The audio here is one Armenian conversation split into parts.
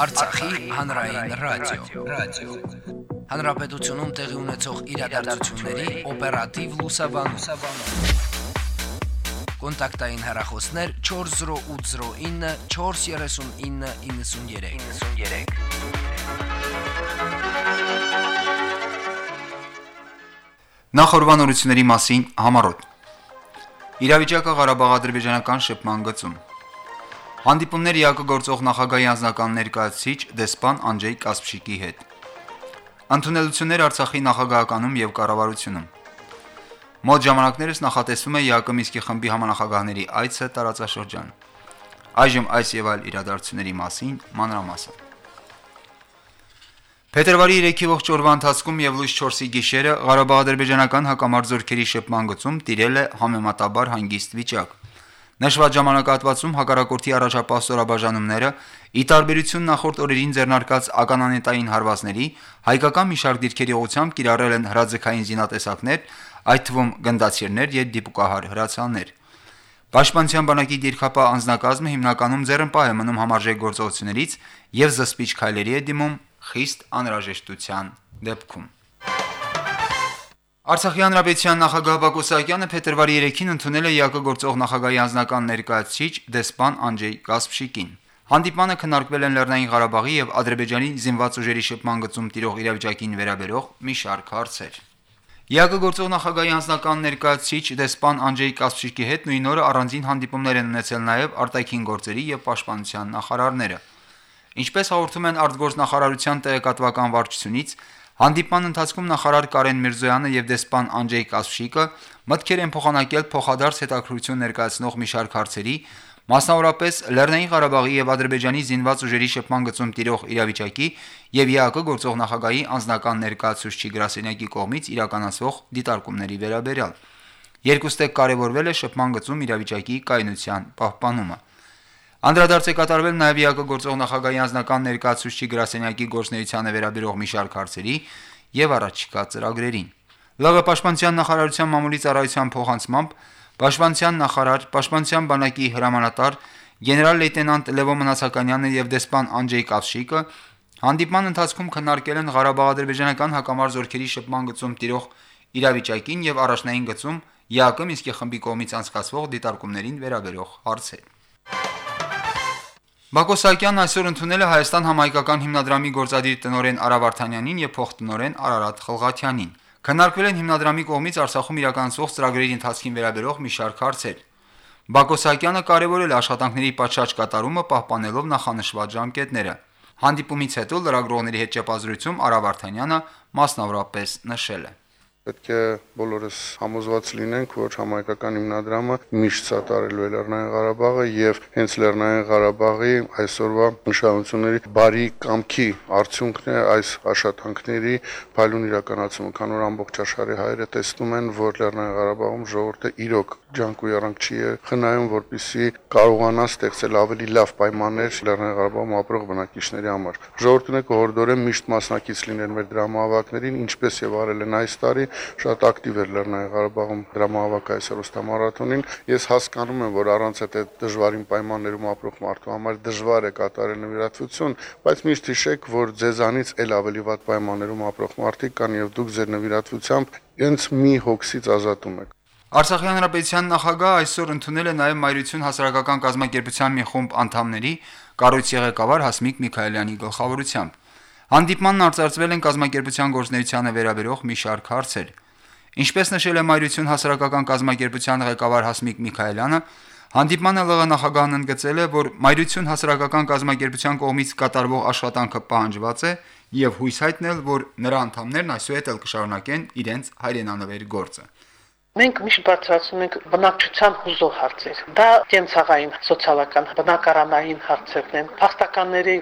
Արցախի հանրային ռադիո, ռադիո։ Հանրապետությունում տեղի ունեցող իրադարձությունների օպերատիվ լուսաբանում։ Կոնտակտային հեռախոսներ 40809 43993։ 93 Նախորbanությունների մասին համառոտ Իրավիճակը Ղարաբաղ-ադրբեջանական շփման գծում Հանդիպումներ ՀԱԿ գործող նախագահի անձնական ներկայացուցիչ դեսպան Անջեյ Կասպշիկի հետ Ընդունելություններ Արցախի նախագահականում եւ կառավարությունում Մոտ ժամանակներս նախատեսվում է ՀԱԿ Միսկի խմբի համանախագահների այցը տարածաշրջան Այժմ այս եւ այլ իրադարձությունների մասին մանրամասն Փետրվարի 3-ի ողջ օրվա ընթացքում եւ լույս 4-ի գիշերը Ղարաբաղ-ադրբեջանական հակամարտությունների շփման գծում տիրել է համեմատաբար հանգիստ վիճակ։ Նշված ժամանակահատվածում հակառակորդի առաջապահ ի տարբերություն նախորդ օրերին ձեռնարկած ականանետային հարվածների, հայկական մի շարք դիրքերի ուղղությամբ կիրառել են հրաձգային զինատեսակներ, այդ թվում գնդացիրներ եւ դիպուկահար հրացաններ։ Պաշտպանության բանակի դիրքապահ անձնակազմը հիմնականում ձեռնպահ է մնում համարժեք գործողություններից եւ զսպիչ քայլերի է դիմում խիստ անհրաժեշտության դեպքում։ Արցախի հանրապետության նախագահ Բակո Սահակյանը փետրվարի 3-ին ընդունել է ՀԱԿ գործող նախագահի անձնական ներկայացուցիչ դեսպան Անջեյ Կասպշիկին։ Հանդիպանը քննարկվել են Լեռնային Ղարաբաղի եւ Ադրբեջանի զինված ուժերի շփման գծում տիրող իրավիճակին վերաբերող մի շարք հարցեր։ ՀԱԿ գործող նախագահի անձնական ներկայացուցիչ դեսպան Անջեյ Կասպշիկի հետ նույն օրը առանձին հանդիպումներ են ունեցել նաեւ արտաքին գործերի եւ պաշտպանության նախարարները։ Ինչպես հաղորդում են արտգործնախարարության տեղեկատվական վարչությունից, Հանդիպման ընթացքում նախարար Կարեն Միրզոյանը եւ դեսպան Անջեյ Կասշիկը մտքեր են փոխանակել փոխադարձ հետաքրություն ներկայացնող մի շարք հարցերի, մասնավորապես Լեռնային Ղարաբաղի եւ Ադրբեջանի զինված ուժերի շփման գծում տիրող իրավիճակի եւ ՀԱԿ գործող նախագահի անձնական ներկայացուցչի գրասենյակի կողմից իրականացվող դիտարկումների վերաբերյալ։ Երկուստեք կարևորվել է շփման գծում իրավիճակի կայունության պահպանումը։ Անդրադարձ է կատարվել նաև ՀԱԿ գործող նախագահի անձնական ներկայացուցչի գրասենյակի գործնեությանը վերաբերող մի շարք հարցերի եւ առաջիկա ծրագրերին։ ԼՂ պաշտպանության նախարարության մամուլի ծառայության փոխանցմամբ պաշտպանության նախարար, պաշտպանության բանակի հրամանատար գեներալ-լեյտենանտ Լևո Մնացականյանը եւ դեսպան Անջեյ Կավշիկը հանդիպման ընթացքում քննարկել են Ղարաբաղ-ադրբեջանական հակամարտ զորքերի շփման գծում տիրող իրավիճակին եւ առաջնային գծում ՀԱԿ Միսկի խմբի կողմից անցկացվող դիտարկումներին վերաբերող հարցեր։ Բակո Սահակյանն այսօր ընդունել է Հայաստան համայնքական հիմնադրամի գործադիր տնօրեն Արա Վարդանյանին եւ փոխտնօրեն Արարատ Խլղաթյանին։ Քննարկվել են հիմնադրամի կողմից Արցախում իրականացվող ծրագրերի ընթացքին վերաբերող մի շարք հարցեր։ Բակո Սահակյանը կարևորել աշխատանքների պատշաճ կատարումը պահպանելով նախանշված ժամկետները։ Հանդիպումից հետո լրագրողների հետ ճեպազրույցում Արա Վարդանյանը մասնավորապես նշել է. Պետք է բոլորս համոզված լինենք, որ համայնքական հիմնադրամը միշտ սատարելու է Լեռնային Ղարաբաղը եւ հենց Լեռնային Ղարաբաղի այսօրվա նշանությունների բարի կամքի արդյունքն է այս աշխատանքների փայլուն իրականացումը, քան որ ամբողջ աշխարհի հայերը տեսնում են, որ Լեռնային Ղարաբաղում ժողովուրդը իրոք ջանք ու երանգ չի խնայում, որպիսի կարողանա ստեղծել ավելի լավ պայմաններ Լեռնային Ղարաբաղում ապրող բնակիչների համար։ Ժողովուրդն է կողորդորեն միշտ մասնակից լինել մեր դրամահավաքներին, ինչպես եւ արել են այս տարի, շատ ակտիվ էր Լեռնային Ղարաբաղում դրամահավաք այս ռոստամարաթոնին։ Ես հասկանում եմ, որ առանց այդ դժվարին պայմաններում ապրող մարդու համար դժվար է կատարել նվիրատվություն, բայց միշտ հիշեք, որ ձեզանից ել ավելի վատ պայմաններում ապրող մարդիկ կան եւ դուք ձեր նվիրատվությամբ ինձ մի հոգսից ազատում եք։ Արցախի հանրապետության նախագահը այսօր ընդունել է նաև Մայրություն հասարակական կազմակերպության մի խումբ անդամների կառույցի ղեկավար Հասմիկ Միքայելյանի գլխավորությամբ։ Հանդիպմանն արձարծվել են կազմակերպության գործնեությանը վերաբերող մի շարք հարցեր։ Ինչպես նշել է Մայրություն հասարակական կազմակերպության ղեկավար Հասմիկ Միքայելյանը, հանդիպմանը ԼՂ նախագահն ընդգծել է, որ Մայրություն հասարակական կազմակերպության կողմից կատարվող աշխատանքը պահանջված է եւ հույս հայտնել, որ նրա անդամներն այսուհետ էլ կշարունակեն իրենց հայրենանվեր գործը։ Մենք միշտ բարձրացնում ենք բնակչության հուզող հարցեր։ Դա կենցաղային, սոցիալական, բնակարանային հարցերն են, փաստականների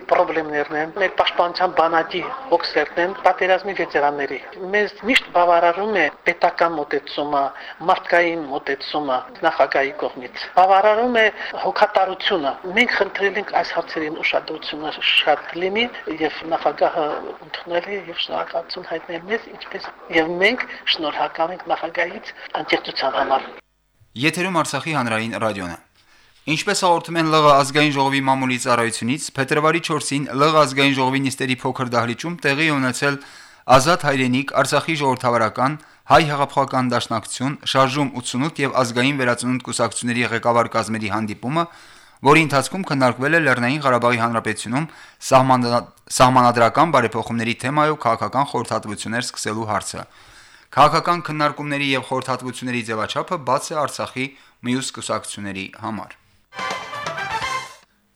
խնդիրներն են, մեր պաշտպանության բանակի ոգսերն են, պատերազմի վետերանների։ Մեզ միշտ բավարարում է պետական մոտեցումը, մարդկային մոտեցումը նախագահի կողմից։ Բավարարում է հոգատարությունը։ Մենք խնդրել ենք այս հարցերին ուշադրությունը շատ լինի եւ նախագահը ընդունել է եւ շնորհակալություն հայտնել մեզ, ինչպես եւ մենք շնորհակալ ենք նախագահից աջակցության համար։ Եթերում Արցախի հանրային ռադիոն է։ Ինչպես հաղորդում են ԼՂ ազգային ժողովի մամուլի ծառայությունից, փետրվարի 4-ին ԼՂ ազգային ժողովի նիստերի փոքր դահլիճում տեղի ունեցել Ազատ հայրենիք Արցախի ժողովրդավարական հայ հեղափոխական դաշնակցություն շարժում 88 եւ ազգային վերածնունդ կուսակցությունների ղեկավար կազմերի հանդիպումը, որի ընթացքում քննարկվել է Լեռնային Ղարաբաղի Հանրապետությունում սահմանադրական բարեփոխումների թեմայով քաղաքական խորհրդատվություններ սկսելու հարցը։ Քաղաքական քննարկումների եւ խորհրդատվությունների ձևաչափը բաց է Արցախի մյուս կուսակցությունների համար։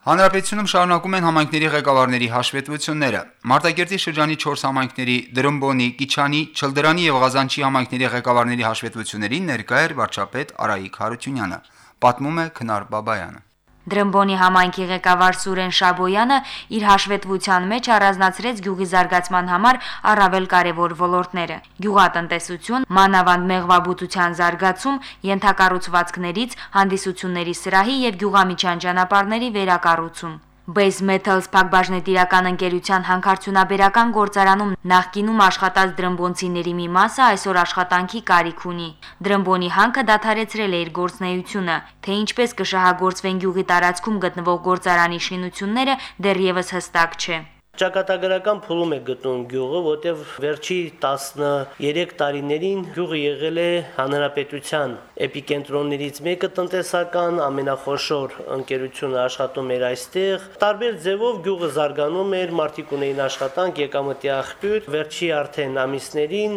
Հանրապետությունում շարունակում են համայնքների ղեկավարների հաշվետվությունները։ Մարտակերտի շրջանի 4 համայնքների Դրամբոնի, Կիչանի, Չլդրանի եւ Ղազանչի համայնքների ղեկավարների հաշվետվություններին ներկա էր վարչապետ Արայիկ Հարությունյանը։ Պատմում է Քնար Բաբայանը։ Դրամբոնի համայնքի ղեկավար Սուրեն Շաբոյանը իր հաշվետվության մեջ առանձնացրեց գյուղի զարգացման համար առավել կարևոր ոլորտները՝ գյուղատնտեսություն, մանավանդ մեղվաբուծության զարգացում, ենթակառուցվածքներից, հանդիսությունների սրահի եւ գյուղամիջյան ճանապարհների վերակառուցում։ Base Metals փակbaşնետիրական ընկերության հանքարդյունաբերական գործարանում նախկինում աշխատած դրամբոնցիների մի մասը այսօր աշխատանքի կարիք ունի։ Դրամբոնի հանքը դադարեցրել է իր գործնեությունը, թե ինչպես կշահագործվեն գյուղի տարածքում գտնվող գործարանի շինությունները դեռևս հստակ չէ։ Ճակատագրական փուլում է գտնվում գյուղը, որտեղ վերջի 13 տարիներին գյուղը եղել է հանրապետության էպիկենտրոններից մեկը տնտեսական ամենախոշոր ընկերությունը աշխատում էր այստեղ։ Տարբեր ձևով գյուղը զարգանում էր, մարդիկ ունեին աշխատանք, եկամտի աղբյուր, վերջի արդեն ամիսներին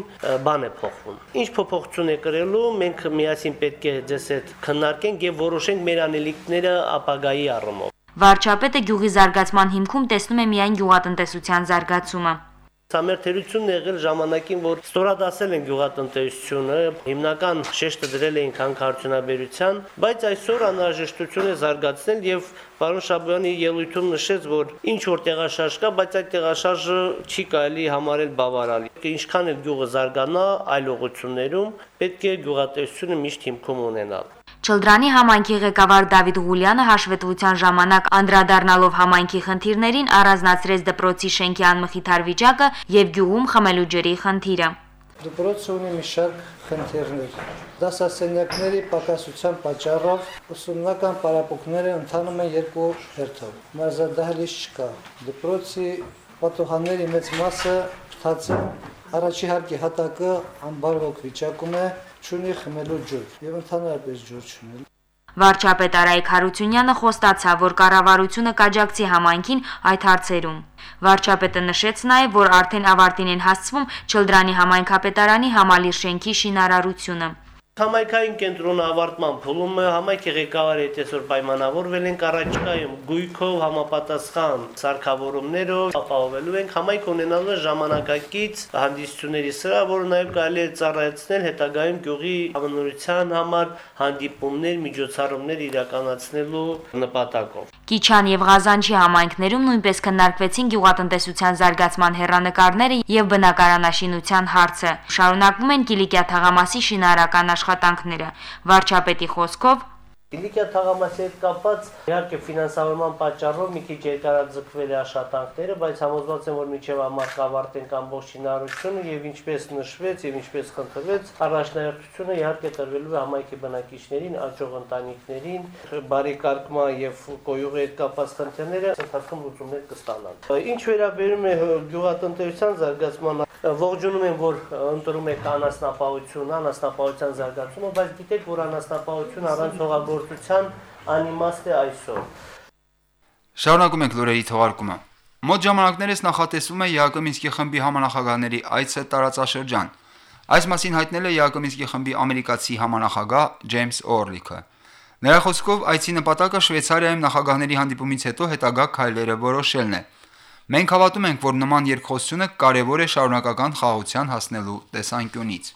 բան է փոխվում։ Ինչ փոփոխություն է կրելու, մենք միասին պետք է ձեզ հետ քննարկենք եւ որոշենք մեր անելիքները ապագայի առումով։ Վարչապետը գյուղի զարգացման հիմքում տեսնում է միայն գյուղատնտեսության զարգացումը։ Սա մեր թերությունն է եղել ժամանակին, որ ստորադասել են գյուղատնտեսությունը, հիմնական շեշտը դրել էին հանքարդյունաբերության, բայց այսօր անհրաժեշտություն է զարգացնել եւ պարոն Շաբյանի ելույթում նշեց, որ ինչ որ տեղաշարժ կա, բայց այդ տեղաշարժը չի կարելի համարել բավարար։ Ինչքան էլ գյուղը զարգանա այլ ուղություններում, պետք է գյուղատնտեսությունը միշտ հիմքում ունենալ։ Չլդրանի համայնքի ղեկավար Դավիթ Ղուլյանը հաշվետվության ժամանակ անդրադառնալով համայնքի խնդիրներին առանձնացրեց դպրոցի շենքի անմխիթար վիճակը եւ գյուղում խմելու ջրի խնդիրը։ Դպրոցը ունի մի շարք խնդիրներ։ Դասասենյակների պակասության պատճառով ուսումնական պարապմունքները ընթանում են երկու հերթով։ Մարզադահլիճ չկա։ Դպրոցի պատուհանների մեծ մասը փտացել առաջի հարկի հատակը անբարվոք վիճակում է չունի խմելու ջուր եւ ընդհանրապես ջուր չունի։ Վարչապետ Արայք Հարությունյանը խոստացավ, որ կառավարությունը կաջակցի համայնքին այդ հարցերում։ Վարչապետը նշեց նաև, որ արդեն ավարտին են հասցվում Չլդրանի համայնքապետարանի համալիր շենքի շինարարությունը։ Համայնքային կենտրոնը ավարտման փուլում է համայնքի ղեկավարի հետ այսօր պայմանավորվել ենք առաջիկայում գույքով համապատասխան սարքավորումներով ապահովելու ենք համայնք ունենալու ժամանակակից հանդիսությունների սրա, որը նաև կարելի է ծառայեցնել հետագայում գյուղի ամնորության համար հանդիպումներ, միջոցառումներ իրականացնելու նպատակով։ Կիչան եւ Ղազանչի համայնքներում նույնպես քննարկվեցին գյուղատնտեսության զարգացման հերանեկարները եւ բնակարանաշինության հարցը։ Շարունակվում են Կիլիկիա թաղամասի շինարարական աշխատանքները։ Վարչապետի խոսքով Իլիկիա թաղամասի հետ կապած իհարկե ֆինանսավորման պատճառով մի քիչ երկարաձգվել է աշխատանքները, բայց համոզված եմ, որ միջև ամառ կավարտենք ամբողջ շինարարությունը եւ ինչպես նշվեց եւ ինչպես խնդրվեց, առաջնահերթությունը իհարկե տրվելու է համայնքի բնակիչներին, աճող ընտանիքներին, բարեկարգման եւ կոյուղի հետ կապված խնդիրները ընթացքում լուծումներ կստանան։ Ինչ վերաբերում է գյուղատնտեսության զարգացման ողջունում եմ, որ ընտրում եք անասնապահություն, անասնապահության զարգացումը, բայց գիտեք, որ անասնապահություն առանց հողագործության անիմաստ է այսօր։ Շարունակում ենք լուրերի թողարկումը։ Մոտ ժամանակներս նախատեսվում է Յակոմինսկի խմբի համանախագահների այցը տարածաշրջան։ Այս մասին հայտնել է Յակոմինսկի խմբի ամերիկացի համանախագահ Ջեյմս Օրլիքը։ Նրա խոսքով այցի նպատակը Շվեյցարիայում նախագահների հանդիպումից հետո հետագա քայլերը որոշելն է։ Մենք հավատում ենք, որ նման երկխոսությունը կարևոր է շարունակական խաղաղության հասնելու տեսանկյունից։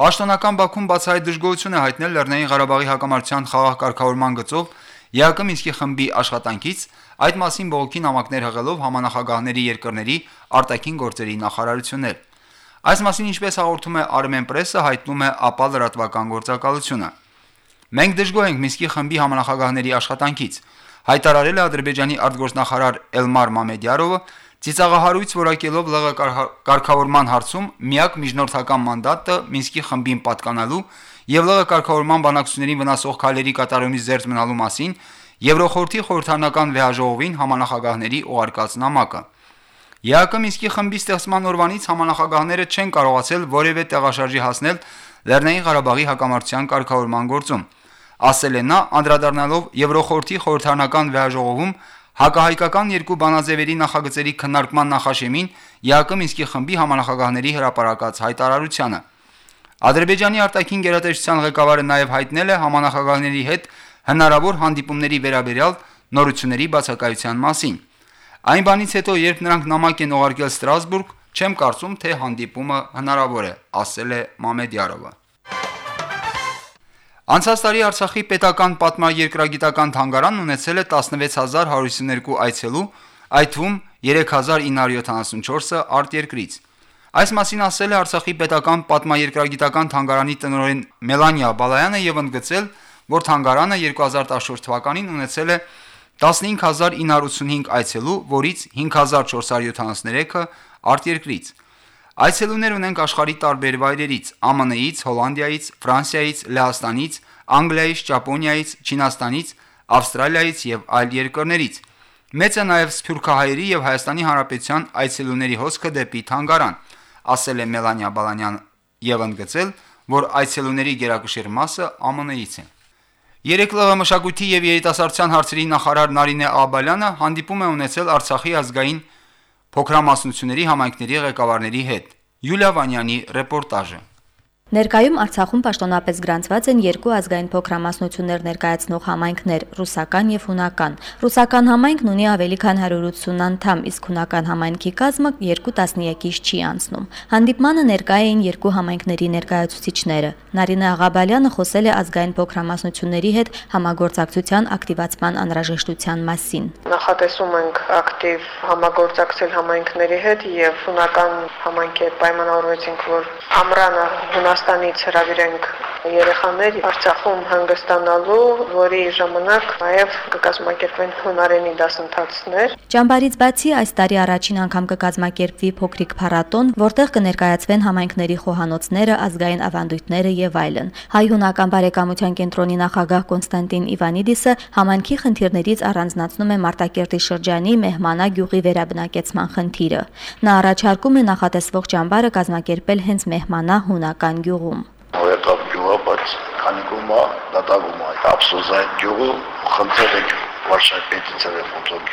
Պաշտոնական Բաքուն բացահայտ դժգոհություն է հայտնել Լեռնային Ղարաբաղի հակամարտության խաղաղ կարգավորման գծով ԵԱԿ Մինսկի խմբի աշխատանքից, այդ մասին բողոքի նամակներ հղելով համանախագահների երկրների արտաքին գործերի նախարարություններ։ Այս մասին ինչպես հաղորդում է Armen Press-ը, հայտնում է ԱՊԱ լրատվական գործակալությունը։ Մենք դժգոհ ենք Մինսկի խմբի համանախագահների աշխատանքից, հայտարարել է Ադրբեջանի արտգործնախարար Էլմար Մամեդյարովը, Ծիծաղահարույց որակելով ԼՂ կարգավորման հարցում միակ միջնորդական մանդատը Մինսկի խմբին պատկանալու եւ ԼՂ կարգավորման բանակցություններին վնասող քայլերի կատարումից զերծ մնալու մասին Եվրոխորհրդի խորհրդանական վեհաժողովին համանախագահների ուղարկած նամակը։ ԵԱԿ Մինսկի խմբի ստեղծման օրվանից համանախագահները չեն կարողացել որևէ տեղաշարժի հասնել Լեռնային Ղարաբաղի հակամարտության կարգավորման գործում։ Ասել է նա, անդրադառնալով Եվրոխորհրդի խորհրդանական վեհաժողովում հակահայկական երկու բանաձևերի նախագծերի քննարկման նախաշեմին ԵԱԿ Մինսկի խմբի համանախագահների հրապարակած հայտարարությանը։ Ադրբեջանի արտաքին գերատեսչության ղեկավարը նաև հայտնել է համանախագահների հետ հնարավոր հանդիպումների վերաբերյալ նորությունների բացակայության մասին։ Այն բանից հետո, երբ նրանք նամակ են ուղարկել Ստրասբուրգ, չեմ կարծում, թե հանդիպումը հնարավոր է, ասել է Մամեդյարովը։ Անցած տարի Արցախի պետական պատմաերկրագիտական թանգարանն ունեցել է 16152 այցելու, այդ թվում 3974-ը արտերկրից։ Այս մասին ասել է Արցախի պետական պատմաերկրագիտական թանգարանի տնօրեն Մելանիա Բալայանը եւ ընդգծել, որ թանգարանը 2014 թվականին ունեցել է 15985 այցելու, որից 5473-ը արտերկրից։ Այցելուներ ունենք աշխարհի տարբեր վայրերից՝ ԱՄՆ-ից, Հոլանդիայից, Ֆրանսիայից, Լեհաստանից, Անգլիայից, Ճապոնիայից, Չինաստանից, Ավստրալիայից եւ այլ երկրներից։ Մեծ է նաեւ Սփյուռքահայերի եւ Հայաստանի Հանրապետության այցելուների հոսքը դեպի Թանգարան, ասել է Մելանիա Բալանյան եւ ընդգծել, որ այցելուների գերակշիռ մասը ԱՄՆ-ից են։ Երեք լղը մշակույթի եւ երիտասարդության հարցերի նախարար Նարինե Աբալյանը հանդիպում է ունեցել Արցախի ազգային փոքրամասնությունների համայնքների ղեկավարների հետ։ Յուլիա Վանյանի ռեպորտաժը։ Ներկայում Արցախում պաշտոնապես գրանցված են երկու ազգային փոքրամասնություններ ներկայացնող համայնքներ՝ ռուսական եւ հունական։ Ռուսական համայնքն ունի ավելի քան 180 անդամ, իսկ հունական համայնքի կազմը երկու տասնյակից չի անցնում։ Հանդիպմանը ներկա էին երկու համայնքների ներկայացուցիչները։ Նարինե Աղաբալյանը խոսել է ազգային փոքրամասնությունների հետ համագործակցության ակտիվացման անհրաժեշտության մասին։ Նախատեսում ենք ակտիվ համագործակցել համայնքների հետ եւ հունական համայնքի հետ պայմանավորվեցինք, որ ամրանը հունաս Հայաստանից հրավիրենք երեխաներ Արցախում հանգստանալու, որի ժամանակ նաև կկազմակերպվեն հունարենի դասընթացներ։ Ճամբարից բացի այս տարի առաջին անգամ կկազմակերպվի փոքրիկ փառատոն, որտեղ կներկայացվեն համայնքների խոհանոցները, ազգային ավանդույթները եւ այլն։ Հայ-հունական բարեկամության կենտրոնի նախագահ Կոնստանտին Իվանիդիսը համանքի խնդիրներից առանձնացնում է Մարտակերտի շրջանի Մեհմանա գյուղի վերաբնակեցման խնդիրը։ Նա առաջարկում է նախատեսվող ճամբարը կազմակերպել հենց Մեհմանա հունական գյուղում եկավ գյուղը, բայց քանի գումա դատագում է։ Ափսոս այդ գյուղը խնդրել եք վարշապետից եւ ֆոտոգ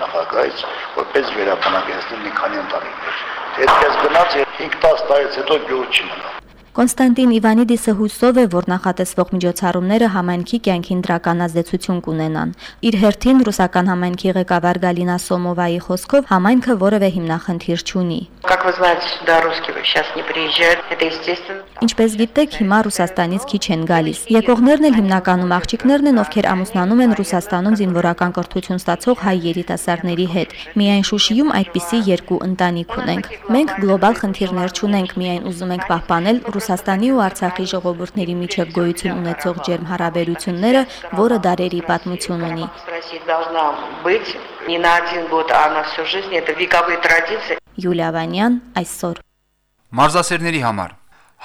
նախագահից, որպես վերաբնակեցնել մի քանի ընտանիքներ։ Դե այդպես գնաց 5-10 տարից հետո գյուղ չի մնա։ Կոնստանտին Իվանիդիսը հույսով է, որ նախատեսվող միջոցառումները համայնքի կյանքին դրական ազդեցություն կունենան։ Իր հերթին ռուսական համայնքի ղեկավար Գալինա Սոմովայի խոսքով համայնքը որևէ հիմնախնդիր չունի։ Как вы знаете, сюда русские сейчас не приезжают, это естественно. Ինչպես գիտեք, հիմա Ռուսաստանից քիչ են գալիս։ Եկողներն էլ հիմնականում աղջիկներն են, ովքեր ամուսնանում են Ռուսաստանում զինվորական կրթություն ստացող հայ երիտասարդների հետ։ Միայն Շուշիում այդպիսի երկու ընտանիք ունենք։ Մենք գլոբալ խնդիրներ չունենք, միայն ուզում ենք պահպանել ռուս Ռուսաստանի ու Արցախի ժողովուրդների միջև գոյություն ունեցող ջերմ հարաբերությունները, որը դարերի պատմություն ունի։ Յուլիա Վանյան այսօր Մարզասերների համար.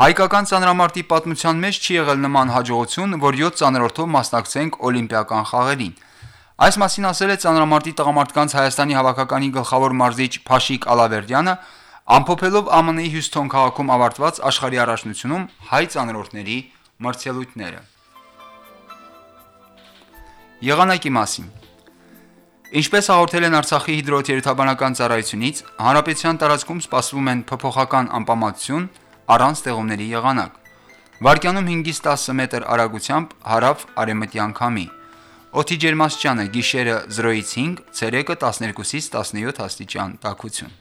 Հայկական ցանրամարտի պատմության մեջ չի եղել նման հաջողություն, որ 7 ցանրորդով մասնակցենք Օլիմպիական խաղերին։ Այս մասին ասել է ցանրամարտի տղամարդկանց Հայաստանի հավաքականի գլխավոր մարզիչ Փաշիկ Ալավերդյանը, Ամփոփելով ԱՄՆ-ի Հյուսթոն քաղաքում ավարտված աշխարհի առաջնությունում հայ ցանրորդների մրցելույթները։ Եղանակի մասին. Ինչպես հաղորդել են Արցախի հիդրոթերապանական ծառայությունից, հանրապետության տարածքում սպասվում են փոփոխական անպամատություն առանց տեղումների եղանակ։ Վարկյանում 5-ից 10 մետր արագությամբ հարավ արևմտյան քամի։ Օդի ջերմաստիճանը՝ գիշերը 0-ից 5, ցերեկը 12-ից 17 աստիճան տաքություն։